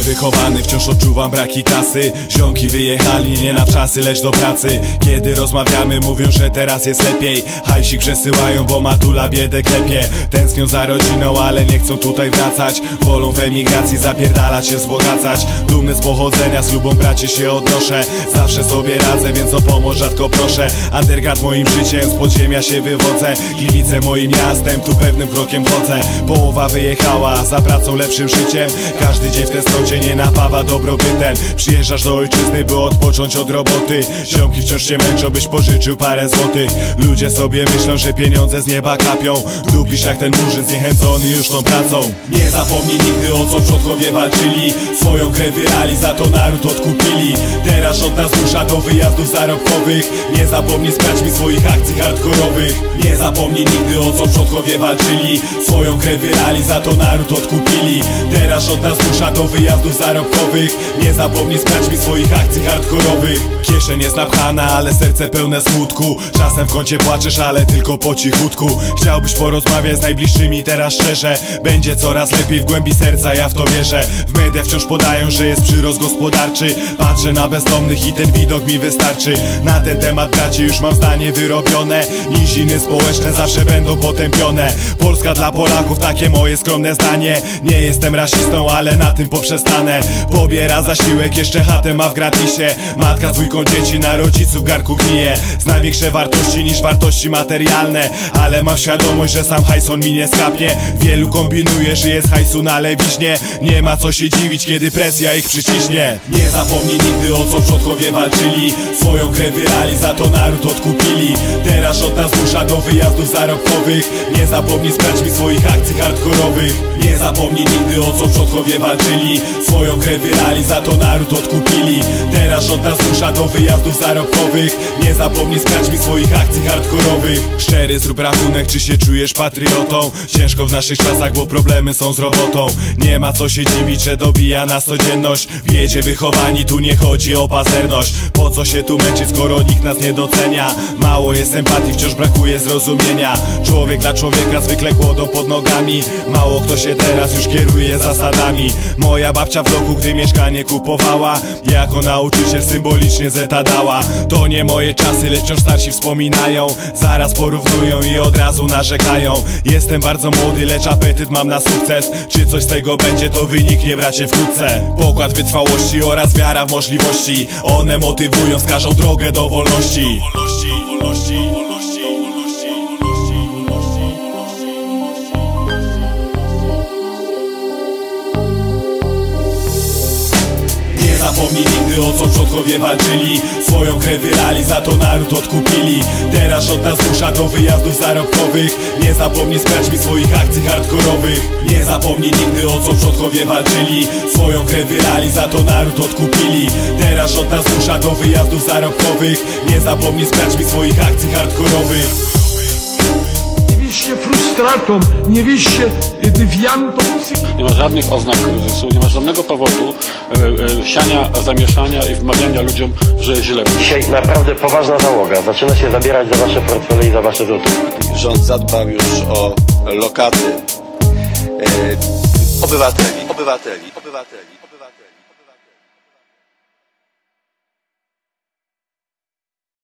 wychowany, wciąż odczuwam braki kasy. Ziomki wyjechali nie na czasy, lecz do pracy. Kiedy rozmawiamy mówią, że teraz jest lepiej. Hajsik przesyłają, bo matula biedę klepie. Tęsknią za rodziną, ale nie chcą tutaj wracać. Wolą w emigracji zapierdalać się, wzbogacać Dumny z pochodzenia, z lubą bracie się odnoszę. Zawsze sobie radzę, więc o pomoc rzadko proszę. Undergard moim życiem, z podziemia się wywodzę. Gliwice moim miastem, tu pewnym krokiem chodzę. Połowa wyjechała, za pracą lepszym życiem. Każdy dzień w testocie nie napawa dobrobytem Przyjeżdżasz do ojczyzny, by odpocząć od roboty. Ziomki wciąż się męczą, byś pożyczył parę złotych. Ludzie sobie myślą, że pieniądze z nieba kapią. Dupisz jak ten murzyn zniechęcony już tą pracą. Nie zapomnij nigdy o co przodkowie walczyli. Swoją krew wyrali, za to naród odkupili. Teraz od nas dusza do wyjazdów zarobkowych. Nie zapomnij sprawdź mi swoich akcji hardkorowych. Nie zapomnij nigdy o co przodkowie walczyli. Swoją krew wyrali, za to naród odkupili. Teraz od nas dusza do wyjazdów zarobkowych. Nie zapomnij sprawdź mi swoich akcji hardkorowych. Kieszeń jest napchana, ale serce pełne smutku. Czasem w kącie płaczesz, ale tylko po cichutku. Chciałbyś porozmawiać z najbliższymi teraz szczerze. Będzie coraz lepiej w głębi serca, ja w to wierzę. W mediach wciąż podają, że jest przyrost gospodarczy. Patrzę na bezdomnych i ten widok mi wystarczy. Na ten temat bracie już mam zdanie wyrobione. Niziny społeczne zawsze będą potępione. Polska dla Polaków, takie moje skromne zdanie. Nie jestem rasistą, ale na tym poprzestanę Pobiera zasiłek, jeszcze chatę ma w gratisie. Matka z dwójką dzieci na rodziców garku gnije. Zna większe wartości niż wartości materialne Ale mam świadomość, że sam hajson mi nie skapnie. Wielu kombinuje, żyje z hajsu na lewiźnie. Nie ma co się dziwić, kiedy presja ich przyciśnie. Nie zapomnij nigdy o co przodkowie walczyli. Swoją krew wyrali, za to naród odkupili. Teraz od nas dusza do wyjazdów zarobkowych. Nie zapomnij sprawdź mi swoich akcji hardkorowych. Nie zapomnij nigdy o co przodkowie walczyli Swoją krew wyrali, za to naród odkupili. Teraz od nas dusza do wyjazdów zarobkowych. Nie zapomnij sprawdź mi swoich akcji hardkorowych. Szczery zrób rachunek, czy się czujesz patriotą? Ciężko w naszych czasach, bo problemy są z robotą. Nie ma co się dziwić, że dobija nas codzienność. Wiecie wychowani, tu nie chodzi o pazerność. Po co się tu męczyć, skoro nikt nas nie docenia? Mało jest empatii, wciąż brakuje zrozumienia. Człowiek dla człowieka zwykle kłodą pod nogami. Mało kto się teraz już kieruje zasadami. Moja babcia w bloku, gdy mieszkanie kupowała. Jako nauczyciel symbolicznie zeta dała. To nie moje czasy, lecz wciąż starsi wspominają. Zaraz porównują i od razu narzekają. Jestem bardzo młody, lecz apetyt mam na sukces. Czy coś z tego będzie, to wyniknie bracie wkrótce. Pokład wytrwałości oraz wiara w możliwości. One motywują, wskażą drogę do wolności. Wolności, wolności, wolności, wolności, zapomnij nigdy o co przodkowie walczyli. Swoją krew wylali, za to naród odkupili. Teraz od nas dusza do wyjazdów zarobkowych. Nie zapomnij sprawdź mi swoich akcji hardkorowych. Nie zapomnij nigdy o co przodkowie walczyli. Swoją krew wylali, za to naród odkupili. Teraz od nas dusza do wyjazdów zarobkowych. Nie zapomnij sprawdź mi swoich akcji hardkorowych frustratom, nie. Nie ma żadnych oznak kryzysu, nie ma żadnego powodu e, e, siania zamieszania i wmawiania ludziom, że źle. Dzisiaj naprawdę poważna załoga. Zaczyna się zabierać za wasze portfele i za wasze złotówki. Rząd zadbał już o lokaty e, obywateli, obywateli, obywateli.